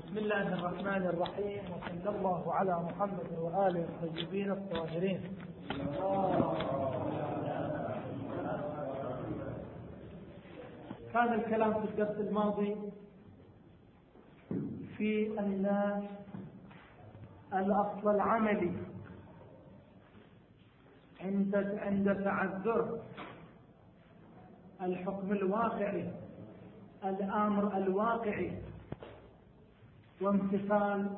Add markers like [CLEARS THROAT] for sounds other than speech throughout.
بسم الله الرحمن الرحيم وصلى الله على محمد وآله الطيبين الطاهرين. كان الكلام في الدرس الماضي في أن الأصل العملي عند عند تعذر الحكم الواقعي الأمر الواقعي. وامتثال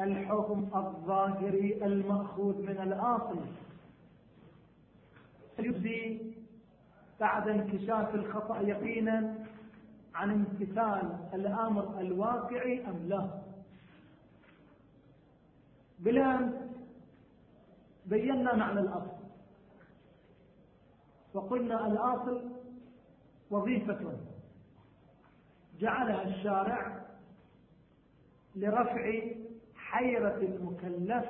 الحكم الظاهري المأخوذ من الآصل. يبدي بعد انكشاف الخطأ يقينا عن امتثال الأمر الواقعي أم لا. بالأمس بينا معنى الأصل. وقلنا الأصل وظيفة. جعلها الشارع لرفع حيرة المكلف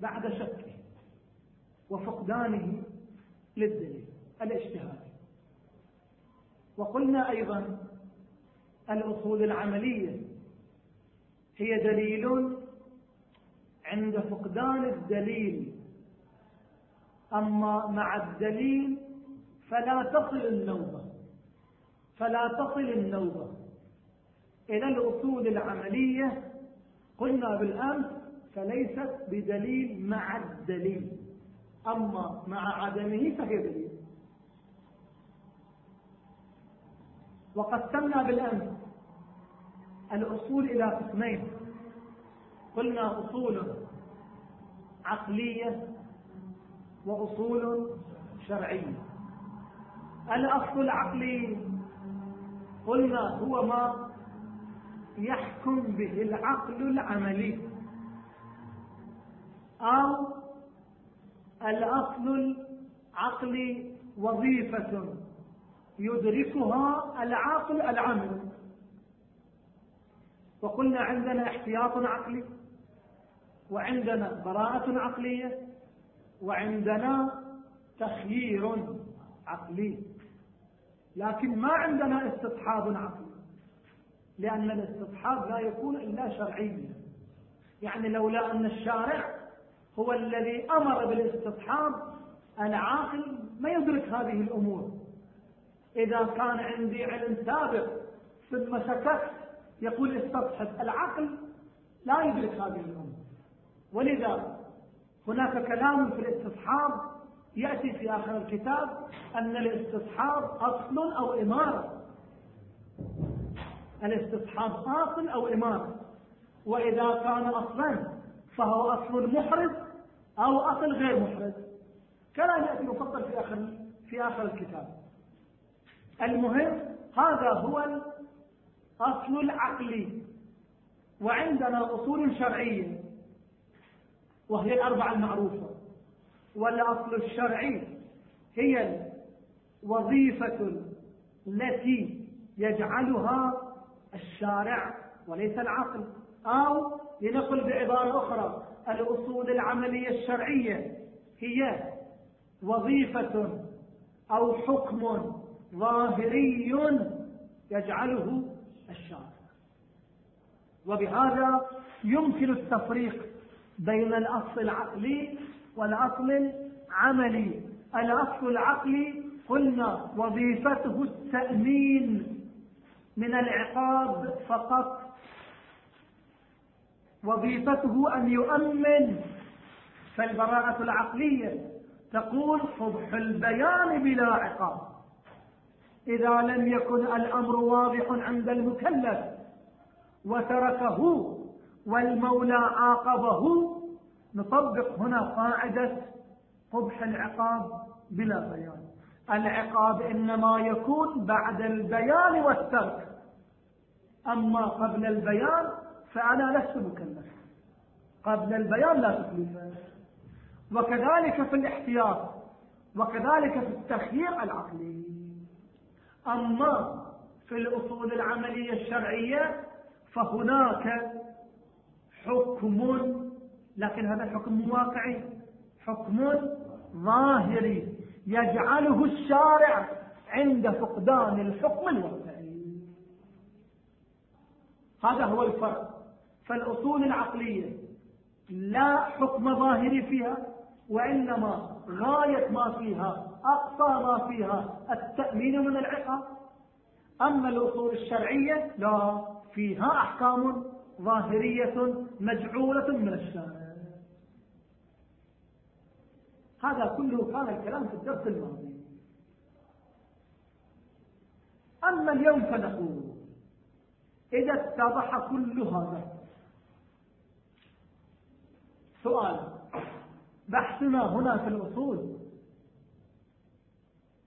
بعد شكه وفقدانه للدليل الاجتهاد. وقلنا أيضا الأصول العملية هي دليل عند فقدان الدليل. أما مع الدليل فلا تصل النوبة فلا تصل النوبة. إلى الأصول العملية قلنا بالأمس فليست بدليل مع الدليل. أما مع عدمه فهي دليل. وقسمنا بالأمس الأصول إلى قسمين. قلنا أصول عقلية وأصول شرعية. الأصل العقلي قلنا هو ما يحكم به العقل العملي. أو الأصل العقلي وظيفة يدركها العاقل العمل. وقلنا عندنا احتياط عقلي وعندنا براءة عقلية وعندنا تخيير عقلي. لكن ما عندنا استصحاب عقلي. لأن الاستصحاب لا يكون إلا شرعيا. يعني لولا أن الشارع هو الذي أمر بالاستصحاب العاقل ما يدرك هذه الأمور. إذا كان عندي علم سابق ثم سكت يقول استصحب. العقل لا يدرك هذه الأمور. ولذا هناك كلام في الاستصحاب يأتي في آخر الكتاب أن الاستصحاب أصل أو إمارة. الاستصحاب أصل أو إمارة وإذا كان أصلا فهو أصل محرز أو أصل غير محرز. كلام يأتي مفصل في آخر في آخر الكتاب. المهم هذا هو الأصل العقلي. وعندنا أصول شرعية. وهي الأربعة المعروفة. والأصل الشرعي هي الوظيفة التي يجعلها الشارع وليس العقل أو لنقل بعبارة أخرى الأصول العملية الشرعية هي وظيفة أو حكم ظاهري يجعله الشارع. وبهذا يمكن التفريق بين الأصل العقلي والأصل العملي. الأصل العقلي قلنا وظيفته التأمين. من العقاب فقط. وظيفته أن يؤمن. فالبراءة العقلية تقول فضح البيان بلا عقاب. إذا لم يكن الأمر واضح عند المكلف وتركه والمولى عاقبه نطبق هنا قاعدة قبح العقاب بلا بيان. العقاب إنما يكون بعد البيان والترك. أما قبل البيان فأنا لست مكلف قبل البيان لا تكليف وكذلك في الاحتياط وكذلك في التخيير العقلي. أما في الأصول العملية الشرعية فهناك حكم لكن هذا الحكم واقعي حكم ظاهري. يجعله الشارع عند فقدان الحكم الواقعي هذا هو الفرق. فالأصول العقلية لا حكم ظاهري فيها وإنما غاية ما فيها أقصى ما فيها التأمين من العقاب. أما الأصول الشرعية لا فيها أحكام ظاهرية مجعولة من الشارع. هذا كله كان الكلام في الدرس الماضي. أما اليوم فنقول إذا اتضح كل هذا سؤال بحثنا هنا في الأصول.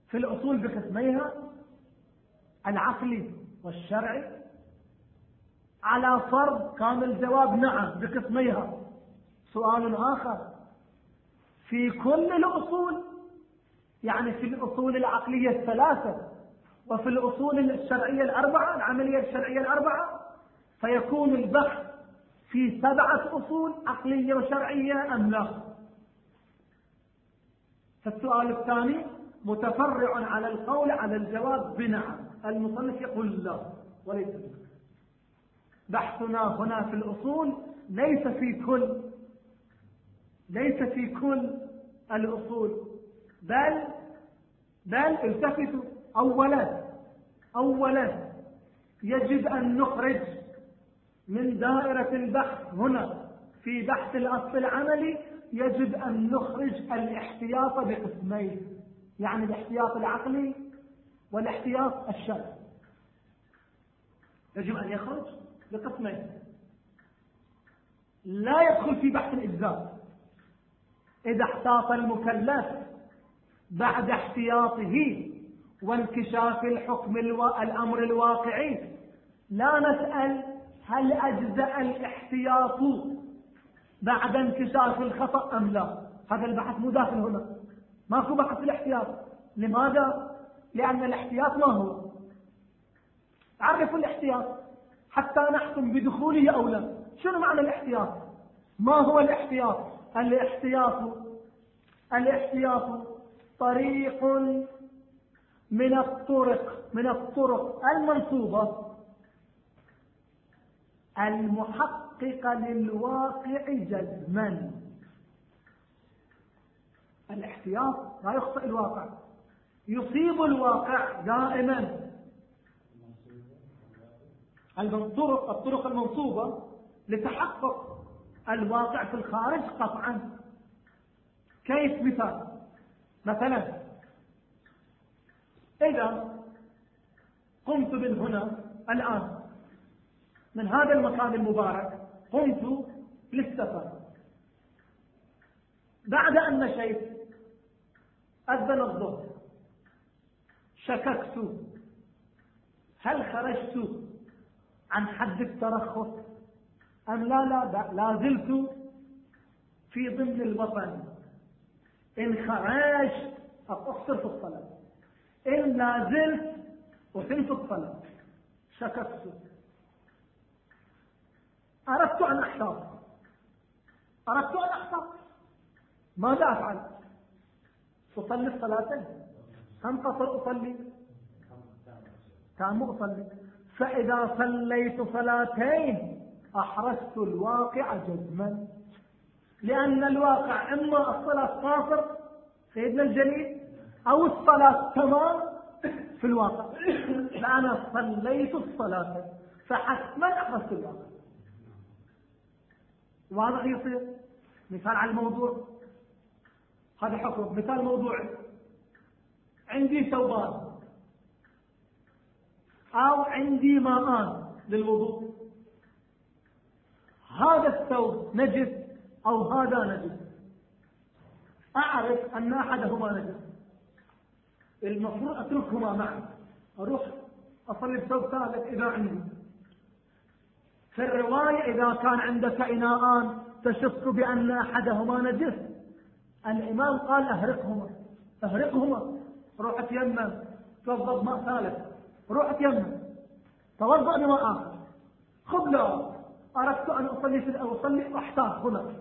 في الأصول بقسميها العقلي والشرعي على فرض كان الجواب نعم بقسميها. سؤال آخر في كل الأصول يعني في الأصول العقلية الثلاثة وفي الأصول الشرعية الأربعة العملية الشرعية الأربعة فيكون البحث في سبعة أصول عقلية وشرعية أم لا؟ فالسؤال الثاني متفرع على القول على الجواب بنعم المصنف يقول لا وليس بحثنا هنا في الأصول ليس في كل ليس في كل الأصول بل بل التفتوا أولا أولا يجب أن نخرج من دائرة البحث هنا في بحث الأصل العملي يجب أن نخرج الاحتياط بقسمين يعني الاحتياط العقلي والاحتياط الشرعي. يجب أن يخرج بقسمين. لا يدخل في بحث الإجزاء. إذا احتاط المكلف بعد احتياطه وانكشاف الحكم ألو... الأمر الواقعي لا نسأل هل أجزأ الاحتياط بعد انكشاف الخطأ أم لا. هذا البحث مو داخل هنا. ماكو بحث الاحتياط. لماذا؟ لأن الاحتياط ما هو. عرفوا الاحتياط. حتى نحكم بدخوله أو لا. شنو معنى الاحتياط؟ ما هو الاحتياط؟ الاحتياط. الاحتياط طريق من الطرق من الطرق المنصوبة. المحققة للواقع جزما. الاحتياط لا يخطئ الواقع. يصيب الواقع دائما. الطرق الطرق المنصوبة لتحقق الواقع في الخارج قطعا. كيف مثال؟ مثلا إذا قمت من هنا الآن من هذا المكان المبارك قمت للسفر. بعد أن مشيت أذن الظهر. شككت. هل خرجت عن حد الترخص؟ أم لا لا لا زلت في ضمن الوطن. إن خرجت أقصر في الصلاة إن لا زلت وفنت الصلاة شككت. أردت أن أحتاط. أردت أن أحتاط. ماذا أفعل؟ أصلي الصلاتين كم قصر أصلي؟ كم أصلي؟ فإذا صليت صلاتين أحرزت الواقع جزما. لأن الواقع إما الصلاة قاصر سيدنا الجليل أو الصلاة تمام في الواقع. فأنا صليت الصلاة فحتما أحرزت الواقع. واضح يصير مثال على الموضوع. هذا حكم. مثال موضوعي عندي ثوبان. أو عندي ماءان للوضوء. هذا الثوب نجس أو هذا نجس؟ أعرف أن أحدهما نجس. المفروض أتركهما معا أروح أصلي بثوب ثالث إذا عندي. في الرواية إذا كان عندك إناءان تشك بأن أحدهما نجس. الإمام قال أهرقهما. أهرقهما. روح تيمم توضب ماء ثالث. روح تيمم توضأ بماء آخر. خذ له أردت أن أصلي في أصلي أحتاط هنا.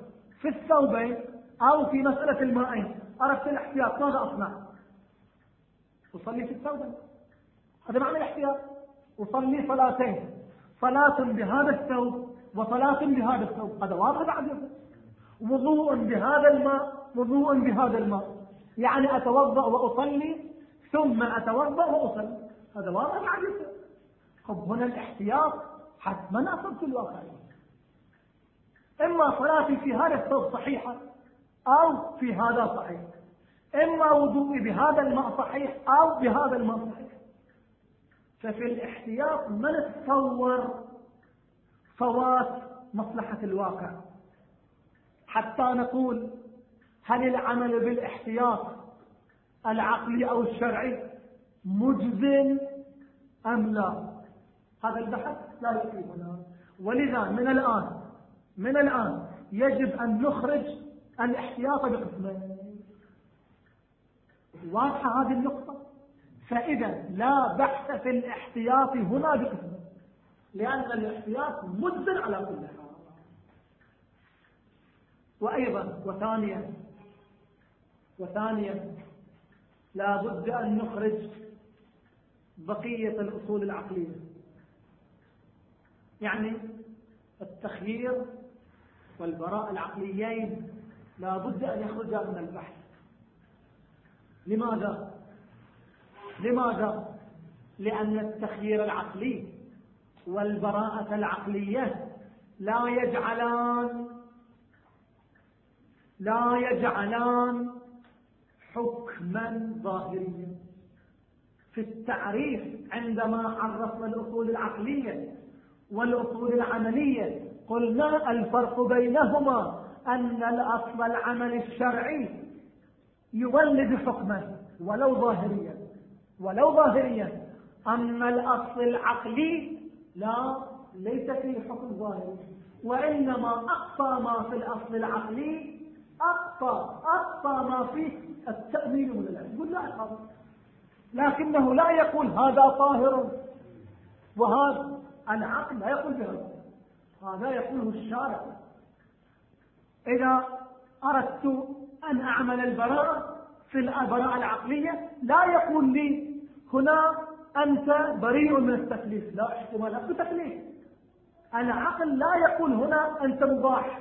في الثوبين أو في مسألة المائين. أردت الاحتياط. ماذا أصنع؟ أصلي في الثوبين. هذا معنى الاحتياط. أصلي صلاتين. صلاة بهذا الثوب وصلاة بهذا الثوب. هذا واضح بعد وضوء بهذا الماء وضوء بهذا الماء. يعني أتوضأ وأصلي ثم أتوضأ وأصلي. هذا واضح بعد خب هنا الاحتياط حتما أصبت الواقعية إما صلاتي في هذا الثوب صحيحة أو في هذا صحيح. إما وضوئي بهذا الماء صحيح أو بهذا الماء صحيح. ففي الاحتياط ما نتصور فوات مصلحة الواقع؟ حتى نقول هل العمل بالاحتياط العقلي أو الشرعي مجزم أم لا؟ هذا البحث لا يفيدنا. ولذا من الآن من الآن يجب أن نخرج الاحتياط بقسمين. واضحة هذه النقطة؟ فإذا لا بحث في الاحتياط هنا بقسمين. لأن الاحتياط مجزل على كل حال. وأيضا وثانيا وثانيا لا بد أن نخرج بقية الأصول العقلية. يعني التخيير والبراء العقليين لا بد أن يخرجا من البحث لماذا؟ لماذا؟ لأن التخيير العقلي والبراءة العقلية لا يجعلان لا يجعلان حكما ظاهريا في التعريف عندما عرفنا الأصول العقلية والأصول العملية قلنا الفرق بينهما أن الأصل العمل الشرعي يولد حكما ولو ظاهريا. ولو ظاهريا. أما الأصل العقلي لا ليس فيه حكم ظاهري وإنما أقصى ما في الأصل العقلي أقصى أقصى ما فيه التأمين من يقول لا أخاف لكنه لا يقول هذا طاهر. وهذا العقل لا يقول بهذا. هذا يقوله الشارع. إذا أردت أن أعمل البراءة في البراءة العقلية لا يقول لي هنا أنت بريء من التكليف. لا أحكم لك بتكليف العقل لا يقول هنا أنت مباح.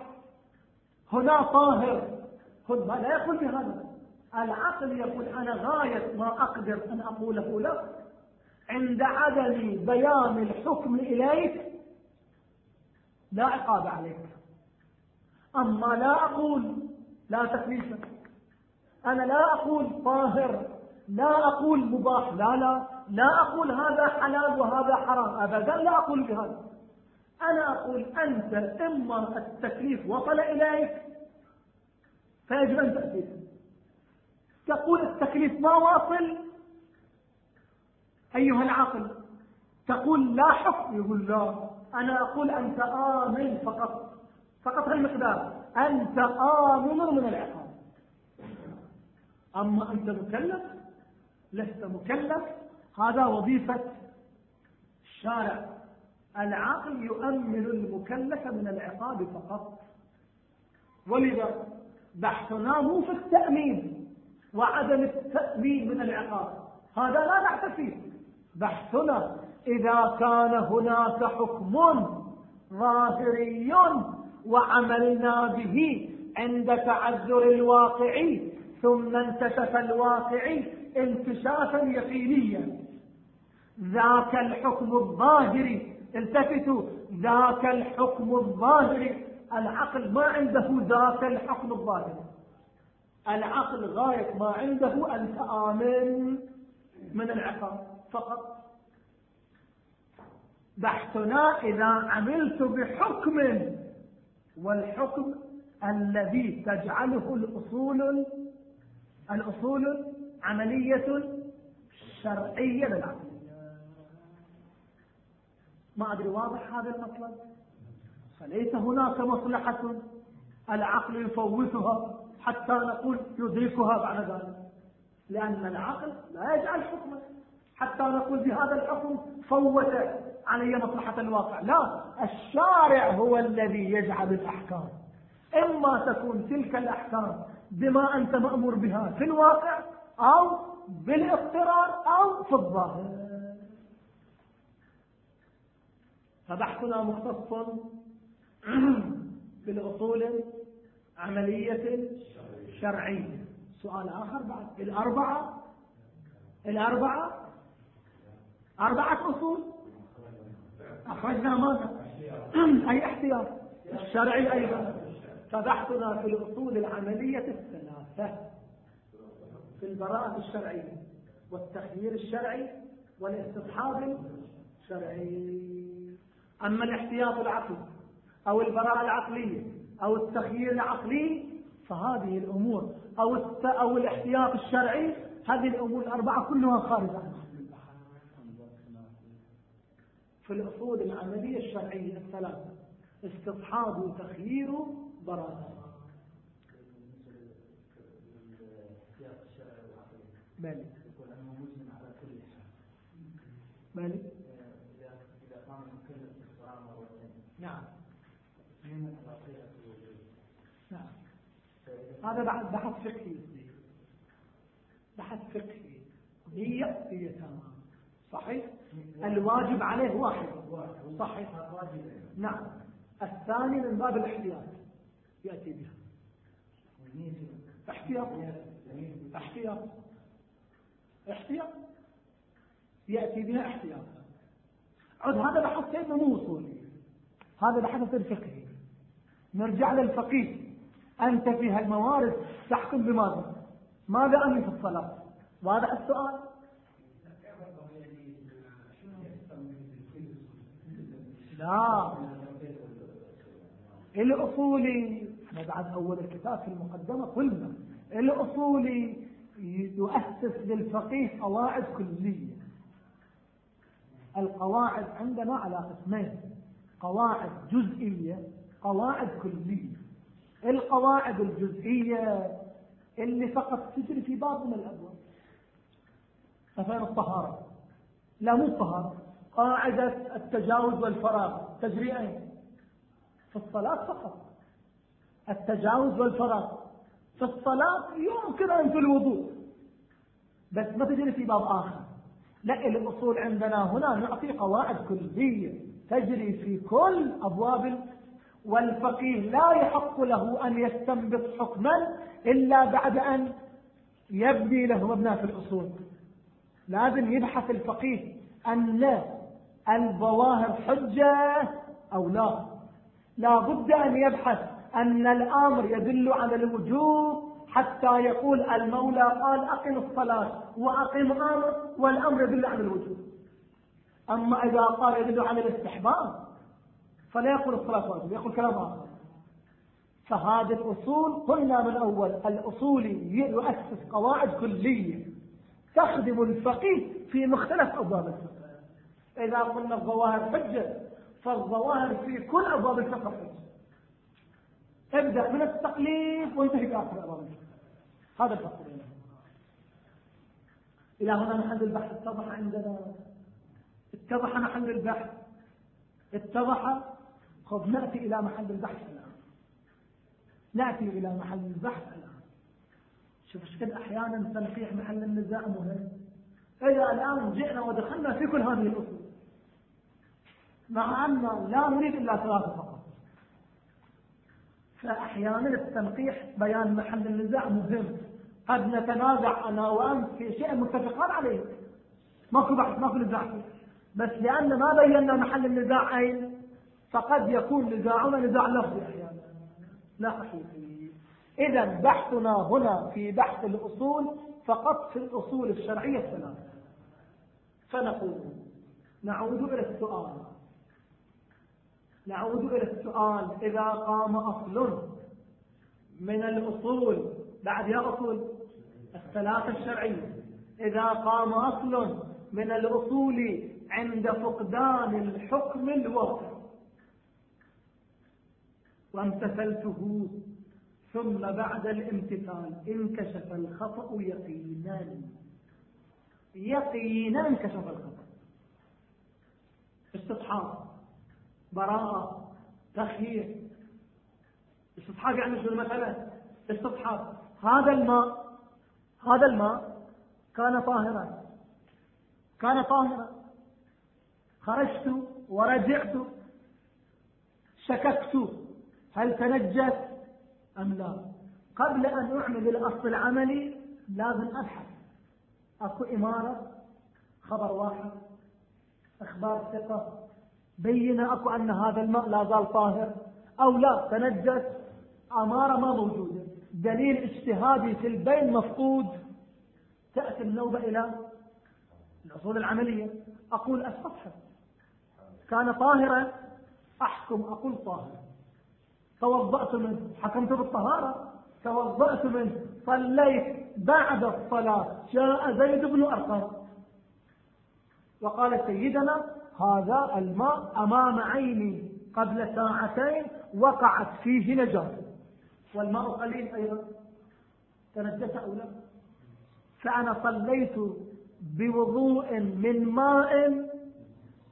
هنا طاهر. هنا لا يقول بهذا. العقل يقول أنا غاية ما أقدر أن أقوله لك عند عدم بيان الحكم إليك لا عقاب عليك. أما لا أقول لا تكليف. أنا لا أقول طاهر لا أقول مباح. لا لا لا أقول هذا حلال وهذا حرام. أبدا لا أقول بهذا. أنا أقول أنت إما التكليف وصل إليك فيجب أن تأتي تقول التكليف ما واصل. أيها العقل تقول لا حكم يقول لا. أنا أقول أنت آمن فقط. فقط المقدار أنت آمن من العقاب. أما أنت مكلف لست مكلف. هذا وظيفة الشارع. العقل يؤمن المكلف من العقاب فقط. ولذا بحثنا مو في التأمين وعدم التأمين من العقاب. هذا لا بحث فيه. بحثنا إذا كان هناك حكم ظاهري وعملنا به عند تعذر الواقع ثم انكشف الواقع انكشافا يقينيا. ذاك الحكم الظاهري التفتوا ذاك الحكم الظاهري العقل ما عنده ذاك الحكم الظاهري العقل غاية ما عنده أن تآمن من العقاب فقط. بحثنا إذا عملت بحكم والحكم الذي تجعله الأصول الأصول عملية شرعية للعقل. ما أدري واضح هذا المطلب؟ فليس هناك مصلحة العقل يفوتها حتى نقول يدركها بعد ذلك. لأن العقل لا يجعل حكما. حتى نقول بهذا الحكم فوت علي مصلحة الواقع. لا الشارع هو الذي يجعل الأحكام. إما تكون تلك الأحكام بما أنت مأمور بها في الواقع أو بالاضطرار أو في الظاهر. فبحثنا مختص [CLEARS THROAT] بالأصول عملية شرعية سؤال آخر بعد الأربعة. الأربعة. أربعة أصول. أخرجنا ماذا؟ أي احتياط. الشرعي أيضا. فبحثنا في الأصول العملية الثلاثة. في البراءة الشرعية والتخيير الشرعي والاستصحاب الشرعي. أما الاحتياط العقلي أو البراءة العقلية أو التخيير العقلي فهذه الأمور. أو, أو الاحتياط الشرعي هذه الأمور الأربعة كلها خارجة عن في الأصول العملية الشرعية الثلاثة استصحاب وتخيير براءة إذا قام نعم. نعم. هذا بعد بحث فقهي. بحث فقهي. هي هي تمام صحيح؟ الواجب عليه واحد. صحيح. نعم. الثاني من باب الاحتياط. يأتي بها. احتياط. احتياط. احتياط. يأتي بها احتياط. عد هذا بحث سيدنا مو وصولي هذا بحث الفقهي نرجع للفقيه. أنت في هالموارد تحكم بماذا؟ ماذا أمي في الصلاة؟ واضح السؤال؟ لا. الأصولي بعد أول الكتاب في المقدمة قلنا الأصولي يؤسس للفقيه قواعد كلية. القواعد عندنا على قسمين قواعد جزئية قواعد كلية. القواعد الجزئية اللي فقط تجري في باب من الأبواب. مثلا الطهارة. لا مو الطهارة قاعدة التجاوز والفراغ. تجري أين في الصلاة فقط. التجاوز والفراغ. في الصلاة يمكن أن في الوضوء بس ما تجري في باب آخر. لا الأصول عندنا هنا نعطي قواعد كلية تجري في كل أبواب والفقيه لا يحق له أن يستنبط حكما إلا بعد أن يبني له مبنى في الأصول. لازم يبحث الفقيه أن الظواهر حجة أو لا؟ لا بد أن يبحث أن الأمر يدل على الوجوب حتى يقول المولى قال أقم الصلاة وأقم أمر والأمر يدل على الوجوب. أما إذا قال يدل على الاستحباب فلا يقول الصلاة واجب يقول كلام آخر. فهذه الأصول قلنا من أول الأصولي يؤسس قواعد كلية تخدم الفقيه في مختلف أبواب الفقه. إذا قلنا الظواهر حجة فالظواهر في كل أبواب الفقه حجة. ابدأ من التقليد وانتهي بآخر أبواب الفقه. هذا الفرق بينهم إلى هنا محل البحث. اتضح عندنا. اتضح محل البحث. اتضح. خذ نأتي إلى محل البحث الآن. نأتي إلى محل البحث الآن. شوف إيش أحيانا تنقيح محل النزاع مهم. إذا الآن جئنا ودخلنا في كل هذه الأصول. مع أن لا نريد إلا ثلاثة فقط. فأحيانا التنقيح بيان محل النزاع مهم. قد نتنازع أنا وأنت في شيء متفقان عليه. ماكو بحث ماكو نزاع. بس لأن ما بينا محل النزاع أين فقد يكون نزاعنا نزاع لفظي أحيانا. لا حقيقي إذا بحثنا هنا في بحث الأصول فقط في الأصول الشرعية الثلاثة. فنقول نعود إلى السؤال. نعود إلى السؤال إذا قام أصل من الأصول بعد يا أصول الثلاثة الشرعية. إذا قام أصل من الأصول عند فقدان الحكم الواقع. وامتثلته ثم بعد الامتثال انكشف الخطأ يقينا. يقينا انكشف الخطأ. استصحاب براءة تخيير استصحاب يعني شو المسألة؟ استصحاب. هذا الماء هذا الماء كان طاهرا. كان طاهرا. خرجت ورجعت شككت. هل تنجس أم لا؟ قبل أن أعمل الأصل العملي لازم أبحث. أكو إمارة خبر واحد أخبار ثقة. بين أكو أن هذا الماء لا زال طاهر أو لا تنجس أمارة ما موجودة. دليل اجتهادي في البين مفقود. تأتي النوبة إلى الأصول العملية. أقول السطح. كان طاهرا. أحكم أقول طاهر توضأت منه. حكمت بالطهارة. توضأت منه. صليت. بعد الصلاة. جاء زيد بن أرقم. وقال سيدنا هذا الماء أمام عيني قبل ساعتين وقعت فيه نجاسة والماء قليل أيضا. تنجس أو لا؟ فأنا صليت بوضوء من ماء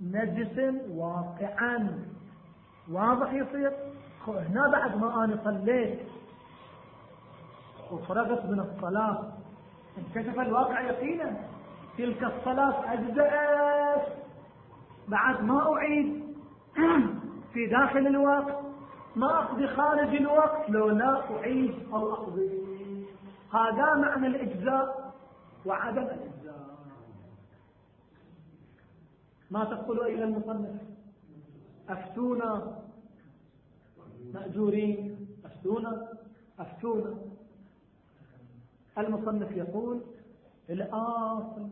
نجس واقعا. واضح يصير هنا بعد ما أنا صليت وفرغت من الصلاة انكشف الواقع يقينا. تلك الصلاة أجزأت. بعد ما أعيد [CLEARS THROAT] في داخل الوقت ما أقضي خارج الوقت لو لا أعيد أو أقضي هذا معنى الإجزاء وعدم الإجزاء. ما تقول إلى المصنف؟ أفتونا مأجورين. أفتونا أفتونا. المصنف يقول الآصل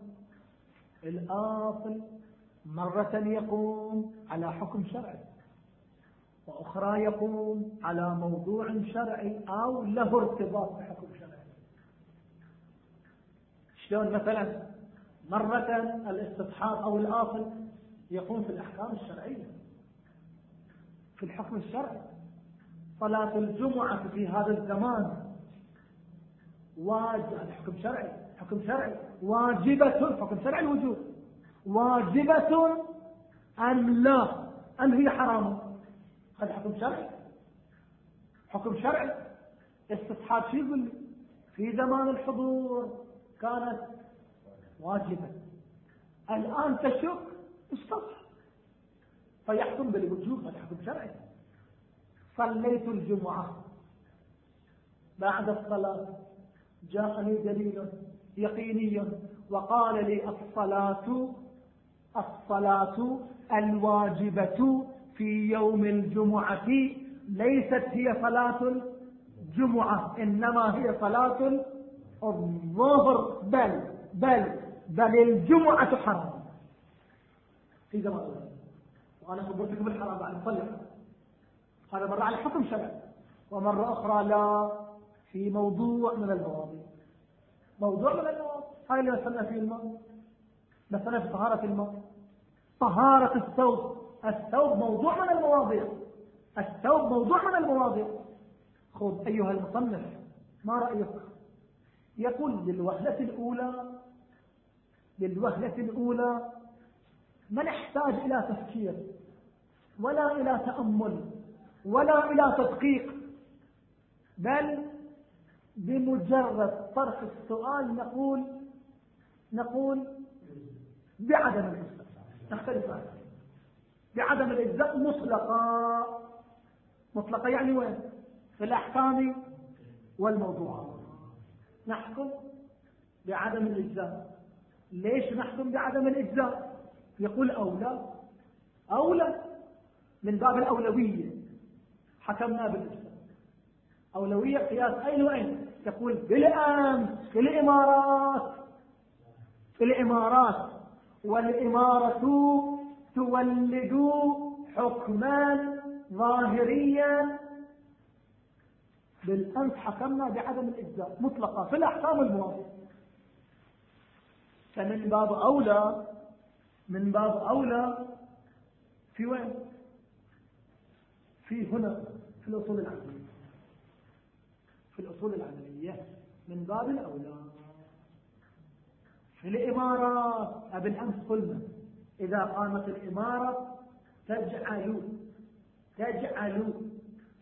الآصل مرة يقوم على حكم شرعي وأخرى يقوم على موضوع شرعي أو له ارتباط بحكم شرعي. شلون مثلا مرة الاستصحاب أو الآصل يقوم في الأحكام الشرعية؟ في الحكم الشرعي. صلاة الجمعة في هذا الزمان واجب حكم شرعي حكم شرعي واجبة حكم شرعي الوجوب. واجبة أم لا؟ أم هي حرام؟ هذا حكم شرعي. حكم شرعي. استصحاب شو يقول في زمان الحضور كانت واجبة. الآن تشك استصحب. فيحكم بالوجوب هذا حكم شرعي. صليت الجمعة. بعد الصلاة جاءني دليل يقيني وقال لي الصلاة الصلاة الواجبة في يوم الجمعة. ليست هي صلاة الجمعة إنما هي صلاة الظهر. بل بل بل الجمعة حرام. في زمان وأنا لكم الحرام بعد صلي. هذا مرة على حكم شرعي. ومرة أخرى لا. في موضوع من المواضيع موضوع من المواضيع هاي اللي مثلنا فيه الماء. مثلا في طهارة الماء. طهارة الثوب. الثوب موضوع من المواضيع. الثوب موضوع من المواضيع. خذ أيها المصنف ما رأيك؟ يقول للوهلة الأولى للوهلة الأولى ما نحتاج إلى تفكير ولا إلى تأمل ولا إلى تدقيق بل بمجرد طرح السؤال نقول نقول بعدم الإجزاء نختلف عنه بعدم الإجزاء مطلقة. مطلقة يعني وين؟ في الأحكام والموضوعات نحكم بعدم الإجزاء ليش نحكم بعدم الإجزاء يقول أولى. أولى من باب الأولوية. حكمنا بالإجزاء أولوية قياس أين وأين؟ تقول بالأمس في الإمارات. في الإمارات. والإمارة تولد حكما ظاهريا. بالأمس حكمنا بعدم الإجزاء مطلقة في الأحكام المواضيع فمن باب أولى من باب أولى في وين؟ في هنا في الأصول العملية. في الأصول العملية. من باب الأولى. في الإمارات أبن أمس قلنا إذا قامت الإمارة تجعل تجعل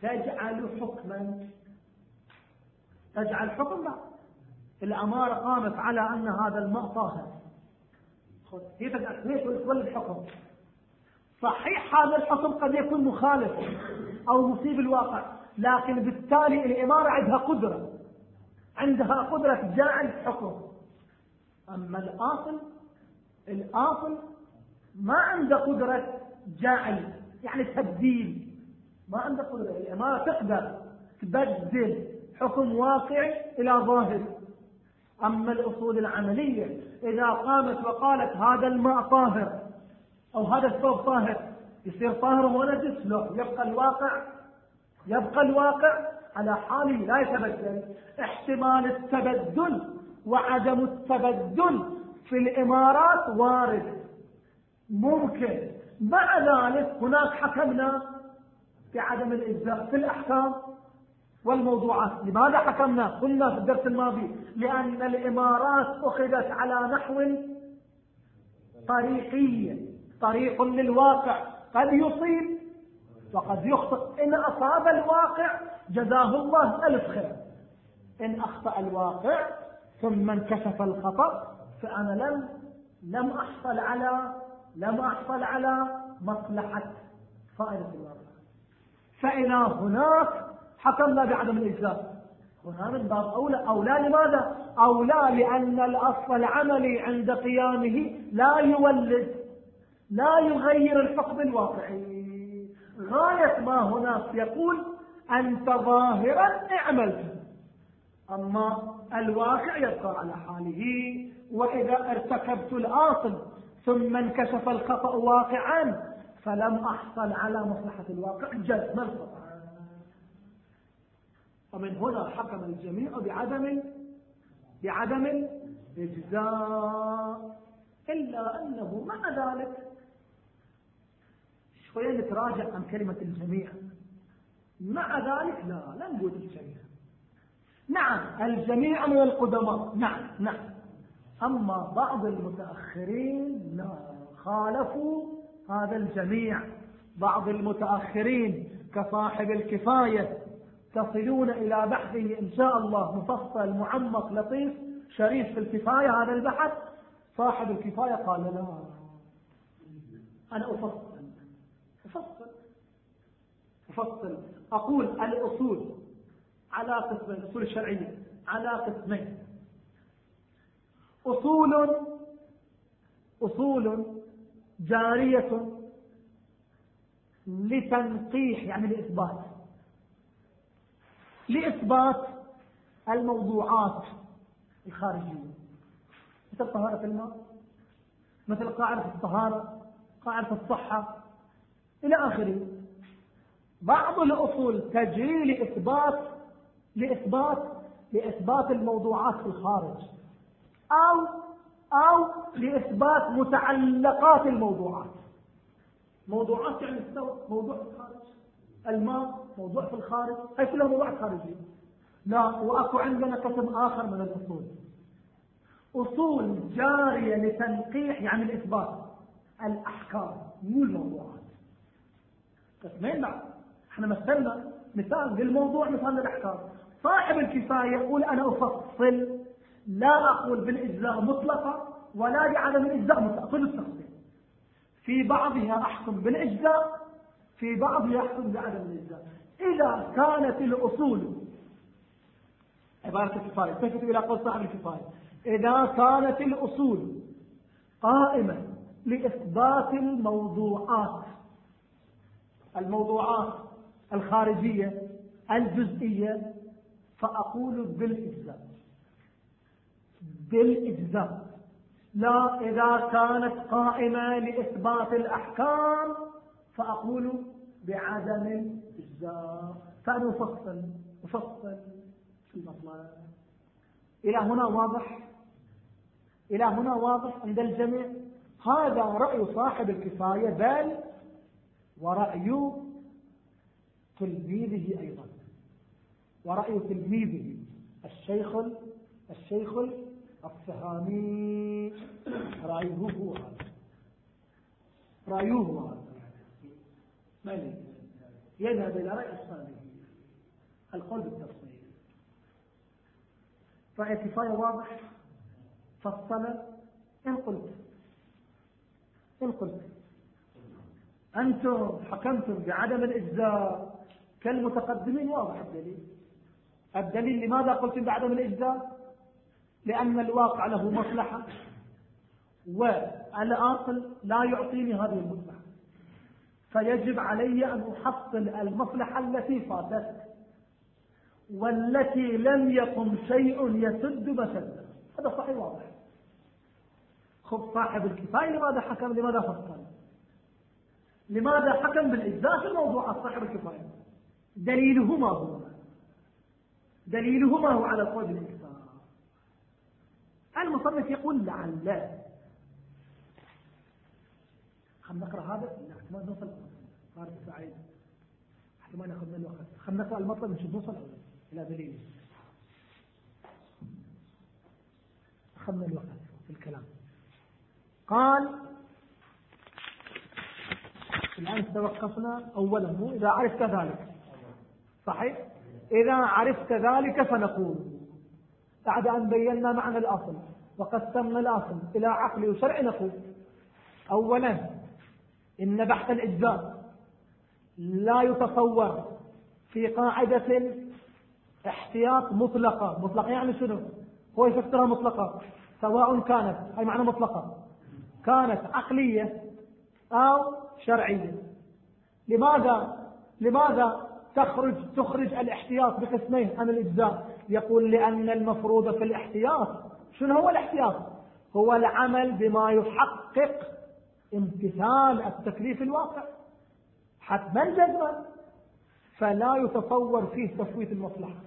تجعل حكما. تجعل حكما الأمارة قامت على أن هذا الماء طاهر. كيف تولد حكم صحيح هذا الحكم قد يكون مخالف أو مصيب الواقع لكن بالتالي الإمارة عندها قدرة. عندها قدرة جعل حكم أما الآصل الآصل ما عنده قدرة جعل يعني تبديل. ما عنده قدرة الإمارة تقدر تبدل حكم واقعي إلى ظاهر. أما الأصول العملية إذا قامت وقالت هذا الماء طاهر أو هذا الثوب طاهر يصير طاهر ونجس لا يبقى الواقع يبقى الواقع على حاله لا يتبدل. احتمال التبدل وعدم التبدل في الإمارات وارد. ممكن. مع ذلك هناك حكمنا بعدم الإجزاء في الأحكام والموضوعات. لماذا حكمنا؟ قلنا في الدرس الماضي لأن الإمارات أخذت على نحو طريقي طريق للواقع. قد يصيب وقد يخطئ. إن أصاب الواقع جزاه الله ألف خير. إن أخطأ الواقع ثم انكشف الخطأ فأنا لم لم أحصل على لم أحصل على مصلحة فائدة الواقع فإذا هناك حكمنا بعدم الإجزاء هنا من باب أولى. أولى لماذا؟ أولى لأن الأصل العملي عند قيامه لا يولد لا يغير الحكم الواقعي. غاية ما هناك يقول أنت ظاهرا اعمل. أما الواقع يبقى على حاله. وإذا ارتكبت الآصل ثم انكشف الخطأ واقعا فلم أحصل على مصلحة الواقع. جزم الخطأ؟ ومن هنا حكم الجميع بعدم بعدم الإجزاء إلا أنه مع ذلك شوية نتراجع عن كلمة الجميع. مع ذلك لا لا نقول الجميع. نعم. الجميع من القدماء. نعم نعم. أما بعض المتأخرين لا. خالفوا هذا الجميع. بعض المتأخرين كصاحب الكفاية تصلون إلى بحثه إن شاء الله. مفصل معمق لطيف شريف في الكفاية هذا البحث. صاحب الكفاية قال لا أنا أفصل. أفصل. أفصل. أقول الأصول. على قسمين الأصول الشرعية على قسمين أصول أصول جارية لتنقيح يعني لإثبات. لإثبات الموضوعات الخارجية. مثل طهارة الماء مثل قاعدة الطهارة قاعدة الصحة إلى آخره. بعض الأصول تجري لإثبات لإثبات لإثبات الموضوعات في الخارج أو أو لإثبات متعلقات الموضوعات. موضوعات يعني موضوع في الخارج الماء موضوع في الخارج هي كلها موضوعات خارجية. لا وأكو عندنا قسم آخر من الأصول. أصول جارية لتنقيح يعني الإثبات. الأحكام مو الموضوعات. قسمين بعد إحنا مثلنا مثال للموضوع مثال للأحكام. صاحب الكفاية يقول أنا أفصل لا أقول بالإجزاء مطلقة ولا بعدم الإجزاء مطلقة كل التفصيل. في بعضها أحكم بالإجزاء في بعضها يحكم بعدم الإجزاء. إذا كانت الأصول عبارة الكفاية تلفت إلى قول صاحب الكفاية؟ إذا كانت الأصول قائمة لإثبات الموضوعات الموضوعات الخارجية الجزئية فأقول بالإجزاء. بالإجزاء. لا إذا كانت قائمة لإثبات الأحكام فأقول بعدم الإجزاء. فأنا أفصل أفصل. في المطلب إلى هنا واضح؟ إلى هنا واضح عند الجميع؟ هذا رأي صاحب الكفاية بل ورأي تلميذه أيضا. ورأي تلميذه الشيخ الشيخ الصهامي رأيه هو هذا. رأيه هو هذا. من يذهب إلى رأي الصهامي القول بالتفصيل. رأي كفاية واضح؟ فصل إن قلت. إن قلت. أنتم حكمتم بعدم الإجزاء. كالمتقدمين واضح الدليل. الدليل لماذا قلت بعدم الإجزاء؟ لأن الواقع له مصلحة والآصل لا يعطيني هذه المصلحة. فيجب علي أن أحصل المصلحة التي فاتت والتي لم يقم شيء يسد مسد هذا صحيح واضح. خب صاحب الكفاية لماذا حكم؟ لماذا فصل؟ لماذا حكم بالإجزاء في الموضوع؟ صاحب الكفاية. دليله ما هو؟ دليله ما هو على القول بالإكثار المصنف يقول لعل خلنا نقرأ هذا؟ احتمال نوصل فارس سعيد. احتمال ياخذ من الوقت خلنا نقرأ المطلب نشوف نوصل إلى دليله خلنا الوقت في الكلام. قال الآن توقفنا أولا مو إذا عرفت ذلك. صحيح؟ إذا عرفت ذلك فنقول. بعد أن بينا معنى الأصل وقسمنا الأصل إلى عقل وشرع نقول. أولا إن بحث الإجزاء لا يتصور في قاعدة احتياط مطلقة. مطلقة يعني شنو؟ هو يفسرها مطلقة سواء كانت أي معنى مطلقة؟ كانت عقلية أو شرعية. لماذا؟ لماذا تخرج تخرج الاحتياط بقسمين عن الإجزاء. يقول لأن المفروض في الاحتياط شنو هو الاحتياط؟ هو العمل بما يحقق امتثال التكليف الواقع حتما جزما فلا يتصور فيه تفويت المصلحة.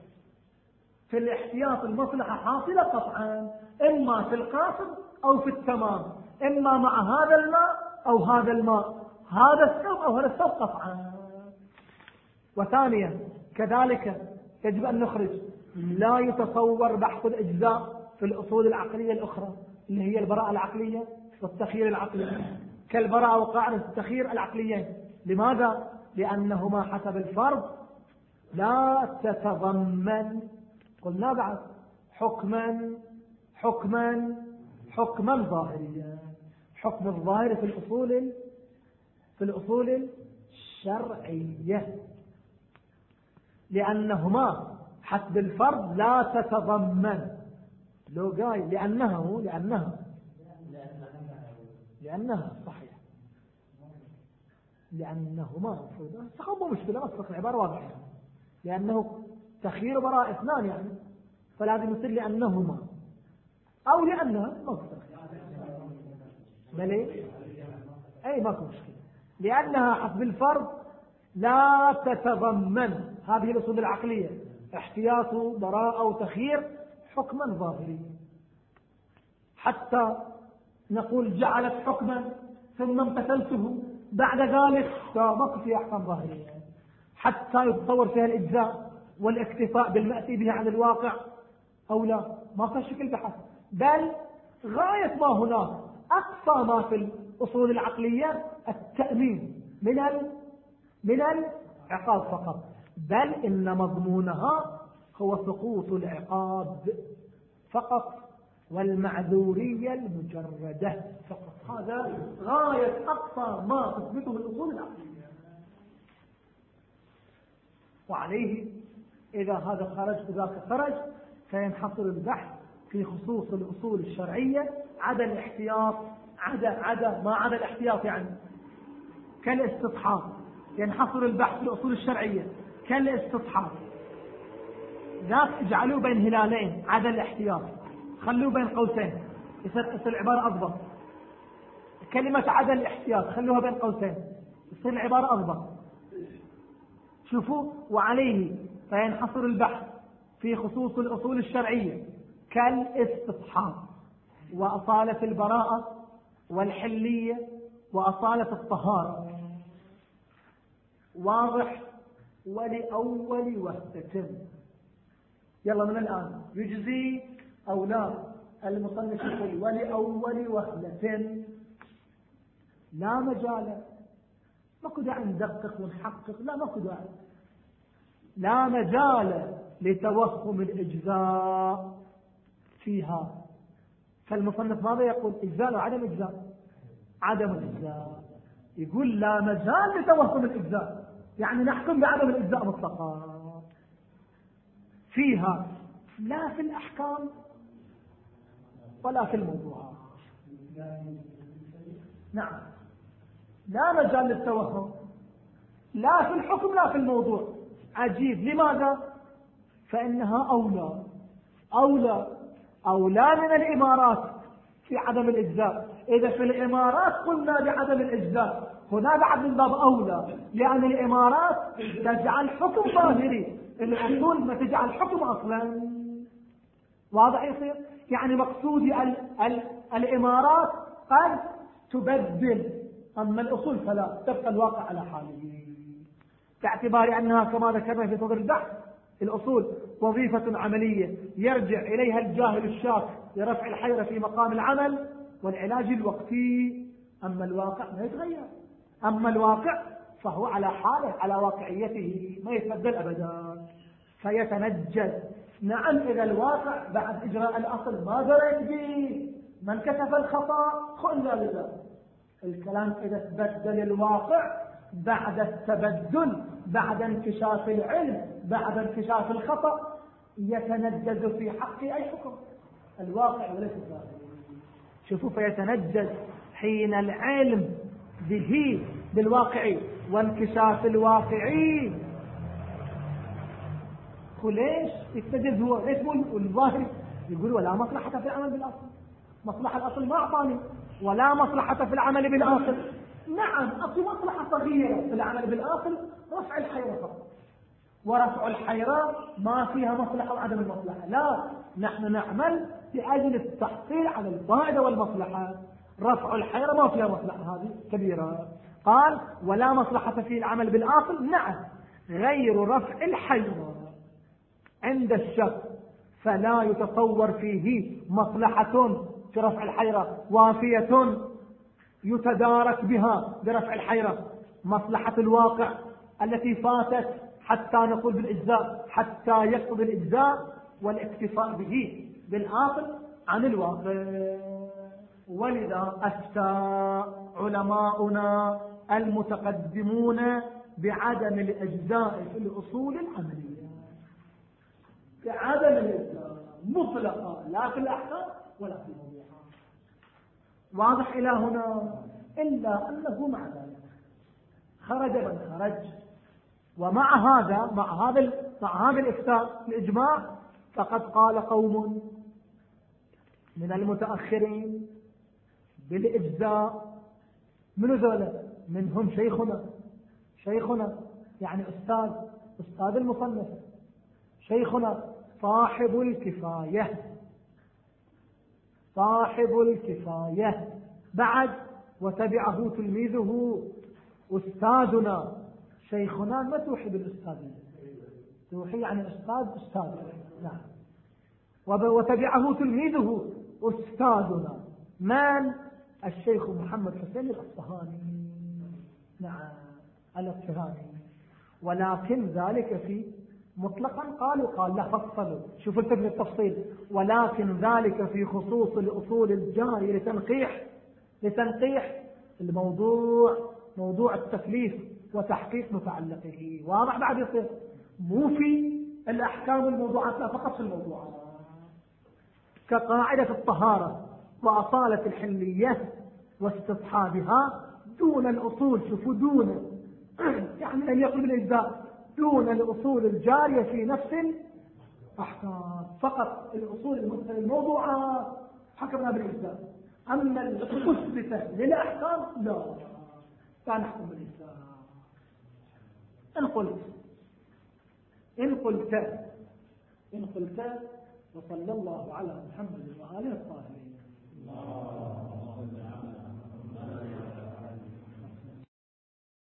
في الاحتياط المصلحة حاصلة قطعا إما في القاصر أو في التمام إما مع هذا الماء أو هذا الماء. هذا السوق أو هذا السوق قطعا وثانيا كذلك يجب أن نخرج. لا يتصور بحث الإجزاء في الأصول العقلية الأخرى اللي هي البراءة العقلية والتخيير العقلي. كالبراءة وقاعدة التخيير العقليين. لماذا؟ لأنهما حسب الفرض لا تتضمن. قلنا بعد حكما حكما حكما ظاهريا. حكم الظاهر في الأصول في الأصول الشرعية. لأنهما حسب الفرض لا تتضمن. لو قايل لأنه لأنها لأنها صحيح. لأنهما مفروض. مو مشكلة أصدق العبارة واضحة. لأنه تخيير براء اثنان يعني. فلازم يصير لأنهما. أو لأنها ما بل أي ما في مشكلة. لأنها حسب الفرض لا تتضمن. هذه الأصول العقلية. احتياط براءة وتخيير حكما ظاهريا. حتى نقول جعلت حكما ثم امتثلته. بعد ذلك سابق في أحكام ظاهرية. حتى يتصور فيها الإجزاء والاكتفاء بالمأتي به عن الواقع أو لا. ما في شكل بحث. بل غاية ما هناك أقصى ما في الأصول العقلية التأمين. من من العقاب فقط. بل إن مضمونها هو سقوط العقاب فقط والمعذورية المجردة فقط. هذا غاية أقصى ما تثبته الأصول العقلية. وعليه إذا هذا خرج وذاك خرج فينحصر البحث في خصوص الأصول الشرعية عدا الاحتياط عدا عدا ما عدا الاحتياط يعني كالاستصحاب. ينحصر البحث في الأصول الشرعية. كالاستصحاب لا تجعلوه بين هلالين عدا الاحتياط. خلوه بين قوسين. يصير العبارة أضبط. كلمة عدا الاحتياط خلوها بين قوسين. يصير العبارة أضبط. شوفوا وعليه فينحصر البحث في خصوص الأصول الشرعية. كالاستصحاب وأصالة البراءة والحلية وأصالة الطهارة. واضح؟ ولأول وهدة يلا من الآن. يجزي أو لا المصنف يقول ولأول وهلة لا مجال. ماكو داعي ندقق ونحقق. لا ماكو داعي. لا مجال لتوهم الإجزاء فيها. فالمصنف ماذا يقول؟ إجزاء وعدم إجزاء. عدم الإجزاء يقول لا مجال لتوهم الإجزاء. يعني نحكم بعدم الإجزاء مطلقا فيها لا في الأحكام ولا في الموضوعات نعم. لا مجال للتوهم. لا في الحكم لا في الموضوع. عجيب. لماذا؟ فإنها أولى. أولى. أولى من الإمارات في عدم الإجزاء. إذا في الإمارات قلنا بعدم الإجزاء هنا بعد من باب أولى لأن الإمارات تجعل حكم ظاهري. الأصول ما تجعل حكم أصلا. واضح يصير يعني مقصودي ال ال الإمارات قد تبدل. أما الأصول فلا تبقى الواقع على حاله. باعتبار أنها كما ذكرنا في صدر البحث الأصول وظيفة عملية يرجع إليها الجاهل الشاك لرفع الحيرة في مقام العمل والعلاج الوقتي أما الواقع ما يتغير. أما الواقع فهو على حاله على واقعيته ما يتبدل أبدا. فيتنجد. نعم إذا الواقع بعد إجراء الأصل ما دريت به من كتب الخطأ قلنا لله الكلام إذا تبدل الواقع بعد التبدل بعد انكشاف العلم بعد انكشاف الخطأ يتنجز في حق أي حكم. الواقع وليس الظاهر شوفوا فيتنجز حين العلم به بالواقع وانكشاف الواقعي ليش يستجد هو ليش مو الظاهر. يقول ولا مصلحة في العمل بالأصل مصلحة الأصل ما أعطاني. ولا مصلحة في العمل بالآخر. نعم أكو مصلحة صغيرة في العمل بالآخر رفع الحيرة. فقط ورفع الحيرة ما فيها مصلحة وعدم المصلحة. لا نحن نعمل لأجل التحصيل على الفائدة والمصلحة. رفع الحيرة ما فيها مصلحة هذه كبيرة. قال ولا مصلحة في العمل بالآخر. نعم غير رفع الحيرة. عند الشك فلا يتصور فيه مصلحة في رفع الحيرة وافية يتدارك بها برفع الحيرة. مصلحة الواقع التي فاتت حتى نقول بالإجزاء حتى يقضي الإجزاء والاكتفاء به. بالآخر عن الواقع ولذا أفتى علماؤنا المتقدمون بعدم الإجزاء في الأصول العملية. بعدم الإجزاء مطلقا لا في الأحكام ولا في الموضوعات واضح إلى هنا؟ إلا أنه مع ذلك. خرج من خرج. ومع هذا مع هذا مع هذا الإفتاء الإجماع فقد قال قوم من المتأخرين بالإجزاء من ذولا منهم شيخنا. شيخنا يعني أستاذ أستاذ المصنف. شيخنا صاحب الكفاية. صاحب الكفاية. بعد وتبعه تلميذه أستاذنا. شيخنا ما توحي بالأستاذ. توحي يعني أستاذ أستاذ. نعم. وتبعه تلميذه. أستاذنا. من الشيخ محمد حسين الأصفهاني. نعم الأصفهاني ولكن ذلك في مطلقا قالوا قال لا فصلوا. شوفوا الفكر التفصيل. ولكن ذلك في خصوص الأصول الجارية لتنقيح لتنقيح الموضوع موضوع التكليف وتحقيق متعلقه. واضح بعد يصير. مو في الأحكام الموضوعات لا فقط في الموضوعات كقاعدة الطهارة وأصالة الحلية واستصحابها دون الأصول. شوفوا دون [CLEARS THROAT] يعني لم يقل بالإجزاء دون الأصول الجارية في نفس الأحكام. فقط الأصول الموضوعات حكمنا بالإجزاء أما المثبتة للأحكام لا. لا نحكم بالإجزاء إن قلت إن قلت إن قلت وصلى الله على محمد وآله الطاهرين.